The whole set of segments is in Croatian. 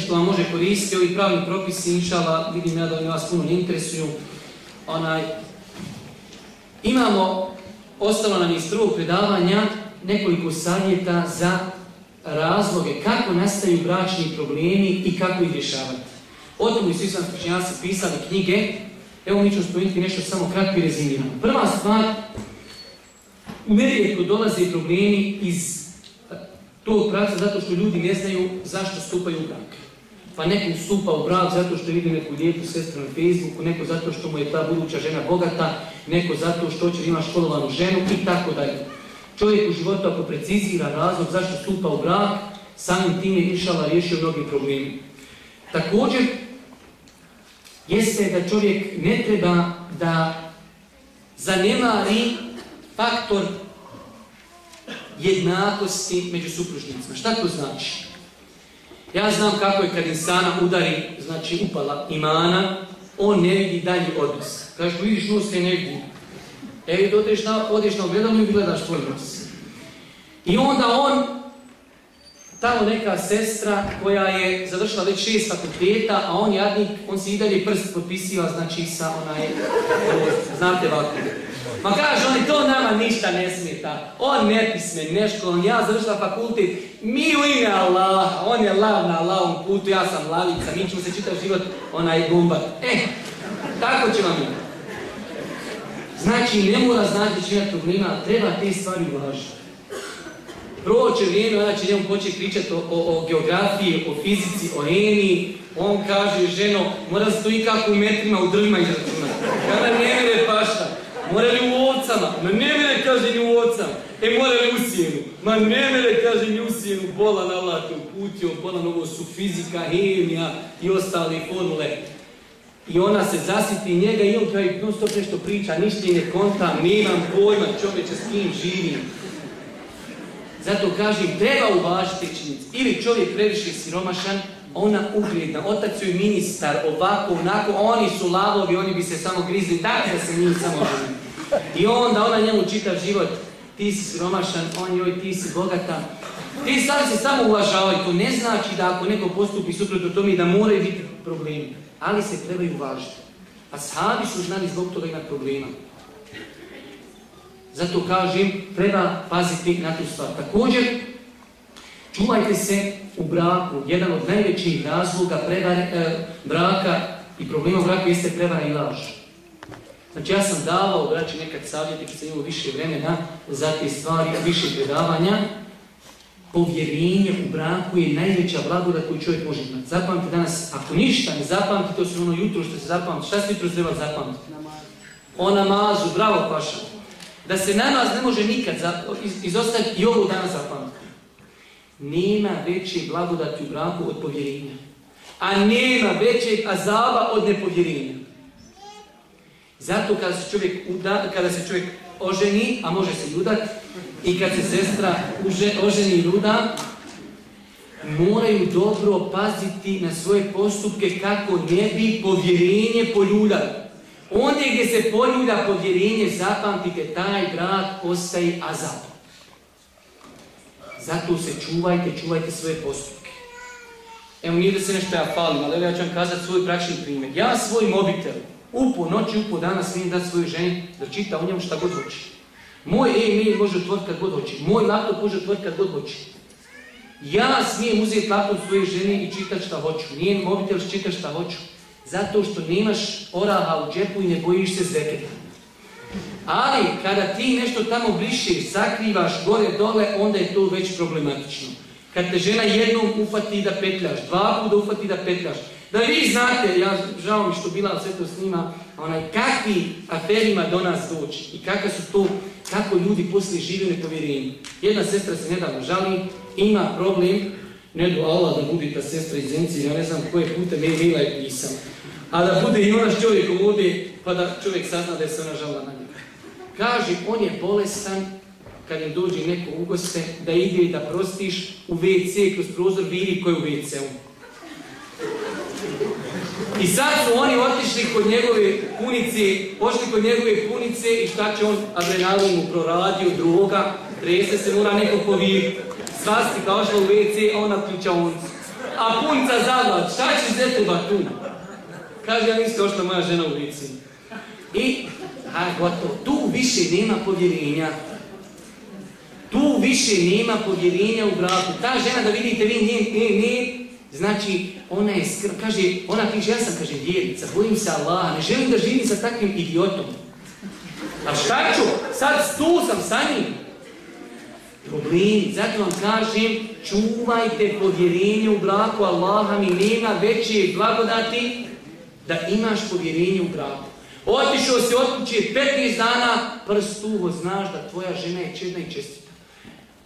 što vam može koristiti, ovi pravni propisi, inšala, vidim ja da oni vas puno ne interesuju. Onaj, imamo, ostalo nam iz drugog predavanja, nekoliko savjeta za razloge kako nastaju bračni problemi i kako ih rješavati. O tomu svi sam pisali knjige, evo mi ćemo spomenuti nešto samo kratko i rezimirano. Prva stvar, nerijetko dolaze problemi iz tog pravca zato što ljudi ne znaju zašto stupaju u brak. Pa neko stupa u brak zato što vidi neku lijepu sestru na Facebooku, neko zato što mu je ta buduća žena bogata, neko zato što će ima školovanu ženu i tako dalje. Čovjek u životu ako precizira razlog zašto stupa u brak, samim tim je išala riješio mnogi problemi. Također, jeste da čovjek ne treba da zanemari faktor jednakosti među supružnicima. Šta to znači? Ja znam kako je kad insana udari, znači upala imana, on ne vidi dalji odnos. Kaže, vidiš nos, ne vidi. E, odeš na, odeš na ogledalo i gledaš tvoj nos. I onda on, tamo neka sestra koja je završila već šest fakulteta, a on jadnik, on se i dalje prst potpisiva, znači sa onaj, znate ovako. Ma kaže, oni to nama ništa ne smeta. On nepismen, neškolan, ja završila fakultet, mi u ime Allah, on je lav na Allahom putu, ja sam lavica, mi ćemo se čitav život onaj gumbat. E, tako će vam imati. Znači, ne mora znati čija problema, treba te stvari uvažiti. Proće vrijeme, onda će njemu početi pričati o, geografiji, o fizici, o eni. On kaže, ženo, mora stoji kako u metrima u drvima izračunati. Kada ne mere pašta. Mora li u ovcama? Ma ne mere, kaže, ni u ovcama. E, mora li u sjenu? Ma ne mere, kaže, ni u sjenu. Bola na latu putio, bola ovo su fizika, hemija i ostale formule. I ona se zasiti njega i on kao i non stop nešto priča, ništa ne konta, nemam pojma čovječe s kim živim. Zato kažem, treba uvažiti činjenicu. Ili čovjek previše siromašan, ona ugledna, otac je ministar, ovako, onako, oni su lavovi, oni bi se samo grizli, tako da se njih samo I onda ona njemu čita život, ti si siromašan, on joj, ti si bogata. Ti sad se samo uvažavaju, to ne znači da ako neko postupi suprotno tome da moraju biti problemi, ali se trebaju uvažiti. A sahabi su znali zbog toga imati problema. Zato kažem, treba paziti na tu stvar. Također, čuvajte se u braku. Jedan od najvećih razloga e, braka i problema u braku jeste prevara i laž. Znači ja sam davao braći nekad savjeti kad sam imao više vremena za te stvari, više predavanja. Povjerenje u braku je najveća blagoda koju čovjek može imati. Zapamtite danas, ako ništa ne zapamtite, to se ono jutro što se zapamti. Šta se jutro treba zapamtiti? O namazu, bravo paša. Da se namaz ne može nikad izostaviti i ovo danas zapamtiti. Nema veće blagodati u braku od povjerenja. A nema većeg azaba od nepovjerenja. Zato kada se čovjek, kada se čovjek oženi, a može se ljudat, i kad se sestra oženi i luda, moraju dobro paziti na svoje postupke kako ne bi povjerenje poljuljali. Ondje gdje se poljulja povjerenje, zapamtite, taj brak ostaje azab. Zato se čuvajte, čuvajte svoje postupke. Evo nije da se nešto ja falim, ali ja ću vam kazati svoj bračni primjer. Ja svoj mobitel upo noći, upo dana smijem dati svojoj ženi da čita o njemu šta god hoće. Moj e-mail može otvoriti kad god hoće. Moj laptop može otvoriti kad god hoće. Ja smijem uzeti laptop svoje ženi i čitati šta hoću. Nije mobitel čita šta hoću. Zato što nemaš oraha u džepu i ne bojiš se zveketa. Ali kada ti nešto tamo brišeš, sakrivaš gore dole, onda je to već problematično. Kad te žena jednom ufati da petljaš, dva puta ufati da petljaš, da vi znate, ja žao mi što bila sve to snima, onaj, kakvi aferima do nas doći i kakva su to, kako ljudi poslije žive nepovjerenju. Jedna sestra se nedavno žali, ima problem, ne do Allah da budi ta sestra iz Zenci, ja ne znam koje puta me bila je pisala. A da bude i ona s čovjekom ovdje, pa da čovjek sazna da je se ona žala na njega. Kaže, on je bolestan, kad im dođe neko u goste, da ide i da prostiš u WC kroz prozor, vidi koji je u WC-u. I sad su oni otišli kod njegove punice, pošli kod njegove punice i šta će on adrenalin mu proradio, droga, trese se, mora neko poviriti. Svasti kao što u WC, ona ključa a punca zavlad, šta će se treba tu? Kaže, ja niste ošla moja žena u lici. I, a gotovo, tu više nema povjerenja. Tu više nema povjerenja u braku. Ta žena, da vidite vi nje, ne, ne, znači, ona je kaže, ona kaže, ja sam, kaže, vjerica, bojim se Allaha, ne želim da živim sa takvim idiotom. A šta ću? Sad tu sam sa njim. Problemi, zato vam kažem, čuvajte povjerenje u braku Allaha mi nema veće blagodati da imaš povjerenje u braku. Otišao si od kuće 15 dana, prst uvo, znaš da tvoja žena je čedna i čestita.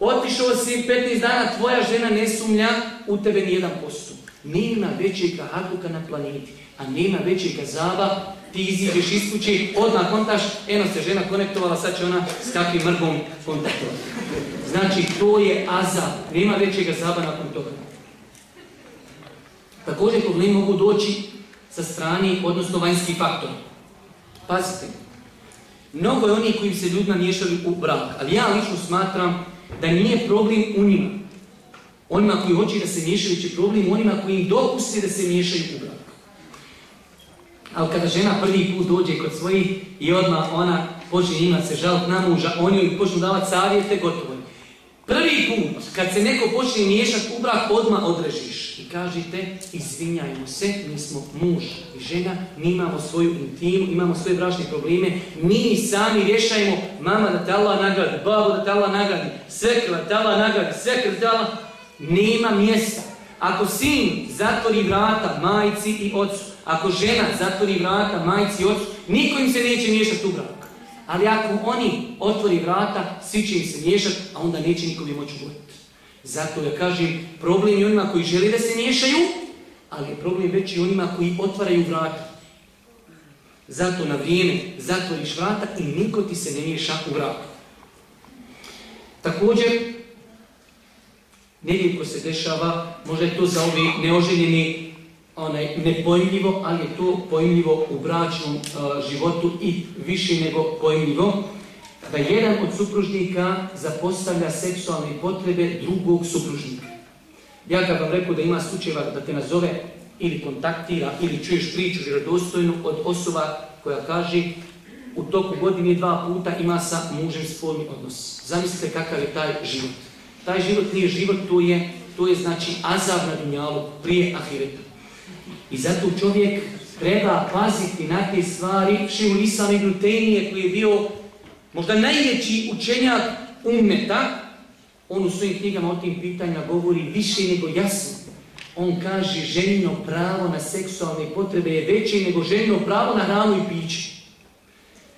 Otišao si 15 dana, tvoja žena ne sumnja u tebe nijedan postu. Nema većeg haduka na planeti, a nema većeg zaba, ti iziđeš iz kuće, odmah kontaš, eno se žena konektovala, sad će ona s kakvim mrgom kontaktovati. Znači, to je azab, nema većeg zaba nakon toga. Također problemi mogu doći sa strani, odnosno vanjski faktor. Pazite, mnogo je onih koji se ljudima miješali u brak, ali ja lično smatram da nije problem u njima. Onima koji hoće da se miješaju će problem onima koji im dopusti da se miješaju u brak. Ali kada žena prvi put dođe kod svojih i odmah ona počne imati se žaliti na muža, oni joj počnu davati savjete, gotovo. Prvi put, kad se neko počne miješati u brak, odmah odrežiš i kažete, izvinjajmo se, mi smo muž i žena, mi imamo svoju intimu, imamo svoje bračne probleme, mi sami rješajmo, mama da te Allah nagradi, babo da te Allah nagradi, svekra Allah nagradi, svekra Allah... Nema mjesta. Ako sin zatvori vrata majci i ocu, ako žena zatvori vrata majci i ocu, niko im se neće miješati u brak. Ali ako oni otvori vrata, svi će im se miješati, a onda neće nikom je moći govoriti. Zato ja kažem, problem je onima koji žele da se miješaju, ali je problem već i onima koji otvaraju vrata. Zato na vrijeme zatvoriš vrata i niko ti se ne miješa u brak. Također, nerijetko se dešava, možda je to za ovi neoženjeni onaj, nepojmljivo, ali je to pojmljivo u bračnom uh, životu i više nego pojmljivo, da jedan od supružnika zapostavlja seksualne potrebe drugog supružnika. Ja kad vam rekao da ima slučajeva da te nazove ili kontaktira ili čuješ priču vjerodostojnu od osoba koja kaže u toku godine dva puta ima sa mužem spolni odnos. Zamislite kakav je taj život. Taj život nije život, to je, to je znači azab na dunjalu prije ahireta. I zato čovjek treba paziti na te stvari. Šeul Isam ibn Tejnije koji je bio možda najveći učenjak umeta, on u svojim knjigama o tim pitanja govori više nego jasno. On kaže ženino pravo na seksualne potrebe je veće nego ženino pravo na hranu i piće.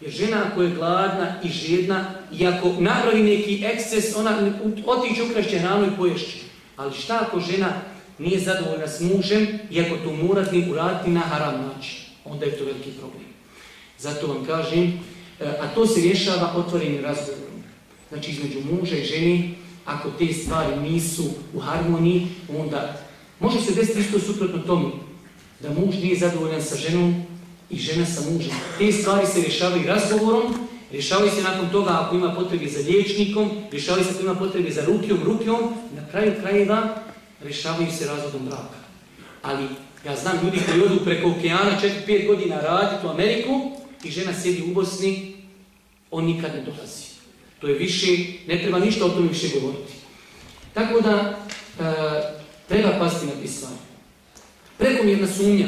Jer žena ako je gladna i žedna i ako napravi neki eksces, ona otiče ukrašće hranu i poješće. Ali šta ako žena nije zadovoljna s mužem i ako to morati uraditi na haram način, onda je to veliki problem. Zato vam kažem, e, a to se rješava otvorenim razgovorom. Znači između muža i žene, ako te stvari nisu u harmoniji, onda može se desiti isto suprotno tome. Da muž nije zadovoljan sa ženom i žena sa mužem. Te stvari se rješavaju razgovorom, rješavaju se nakon toga ako ima potrebe za liječnikom, rješavaju se ako ima potrebe za rukijom, rukijom, na kraju krajeva rješavaju se razvodom braka. Ali ja znam ljudi koji odu preko okeana 4-5 godina raditi u Ameriku i žena sjedi u Bosni, on nikad ne dolazi. To je više, ne treba ništa o tome više govoriti. Tako da e, treba pasti na stvari. Prekomjerna sumnja.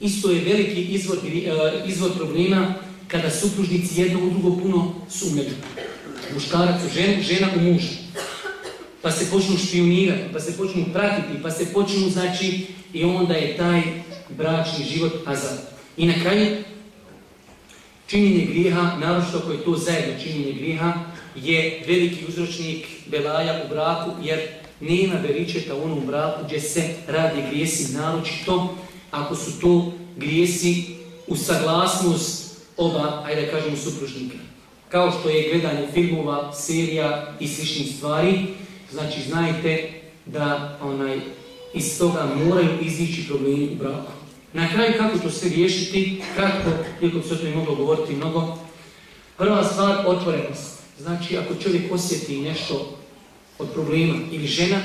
Isto je veliki izvor, e, izvor problema kada supružnici jedno u drugo puno sumnjaju. Muškarac u ženu, žena u muža pa se počnu špionirati, pa se počnu pratiti, pa se počnu, znači, i onda je taj bračni život azad. I na kraju, činjenje grijeha, naročito koje je to zajedno činjenje grijeha, je veliki uzročnik belaja u braku, jer nema veričeta u onom braku gdje se radi grijesi, naročito ako su to grijesi u saglasnost oba, ajde da kažemo, supružnika. Kao što je gledanje filmova, serija i sličnih stvari, Znači, znajte da onaj iz toga moraju izići problemi u braku. Na kraju, kako to sve riješiti, kratko, iako bi se o tome moglo govoriti mnogo, prva stvar, otvorenost. Znači, ako čovjek osjeti nešto od problema ili žena,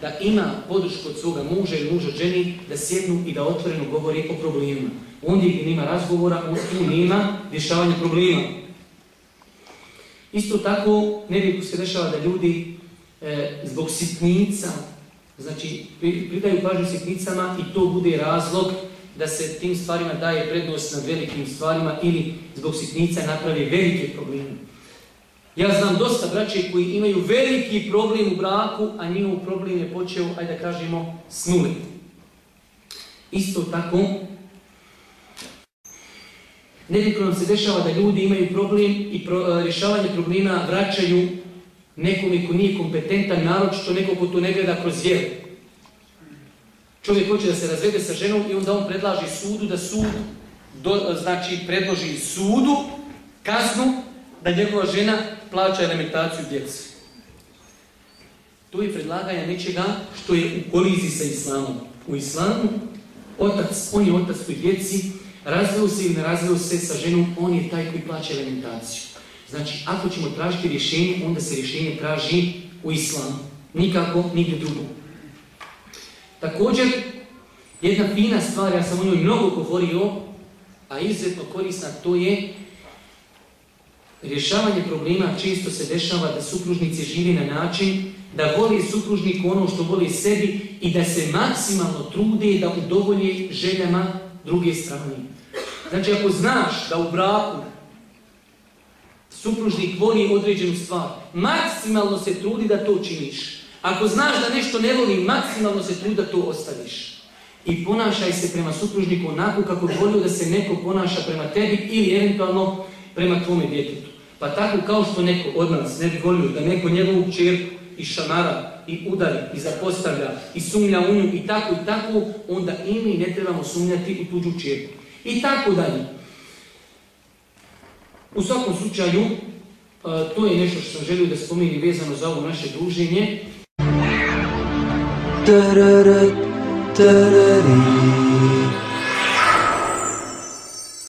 da ima podršku od svoga muža ili muža ženi, da sjednu i da otvoreno govori o problemima. Ondje gdje nema razgovora, tu nema rješavanja problema. Isto tako, nerijetko se dešava da ljudi e, zbog sitnica, znači pridaju pažnju sitnicama i to bude razlog da se tim stvarima daje prednost nad velikim stvarima ili zbog sitnica napravi velike probleme. Ja znam dosta braće koji imaju veliki problem u braku, a njihov problem je počeo, ajde da kažemo, s nuli. Isto tako, Neliko nam se dešava da ljudi imaju problem i pro, rješavanje problema vraćaju nekome ko nije kompetentan, naročito neko ko to ne gleda kroz vjeru. Čovjek hoće da se razvede sa ženom i onda on predlaži sudu da sud, do, znači predloži sudu kaznu da njegova žena plaća elementaciju djece. To je predlaganje nečega što je u koliziji sa islamom. U islamu otac, on je otac koji djeci, razveo se ili ne razveo se sa ženom, on je taj koji plaća elementaciju. Znači, ako ćemo tražiti rješenje, onda se rješenje traži u islamu. Nikako, nigdje drugo. Također, jedna fina stvar, ja sam o njoj mnogo govorio, a izuzetno korisna, to je rješavanje problema često se dešava da supružnici živi na način da voli supružnik ono što voli sebi i da se maksimalno trude da udovolje željama druge strane. Znači, ako znaš da u braku supružnik voli određenu stvar, maksimalno se trudi da to činiš. Ako znaš da nešto ne voli, maksimalno se trudi da to ostaviš. I ponašaj se prema supružniku onako kako bi volio da se neko ponaša prema tebi ili eventualno prema tvome djetetu. Pa tako kao što neko od nas ne bi volio da neko njegovu čerku i šamara i udari i zapostavlja i sumnja u nju i tako i tako, onda i mi ne trebamo sumnjati u tuđu čerku. I tako dalje. U svakom slučaju, e, to je nešto što sam želio da spomenim vezano za ovo naše druženje.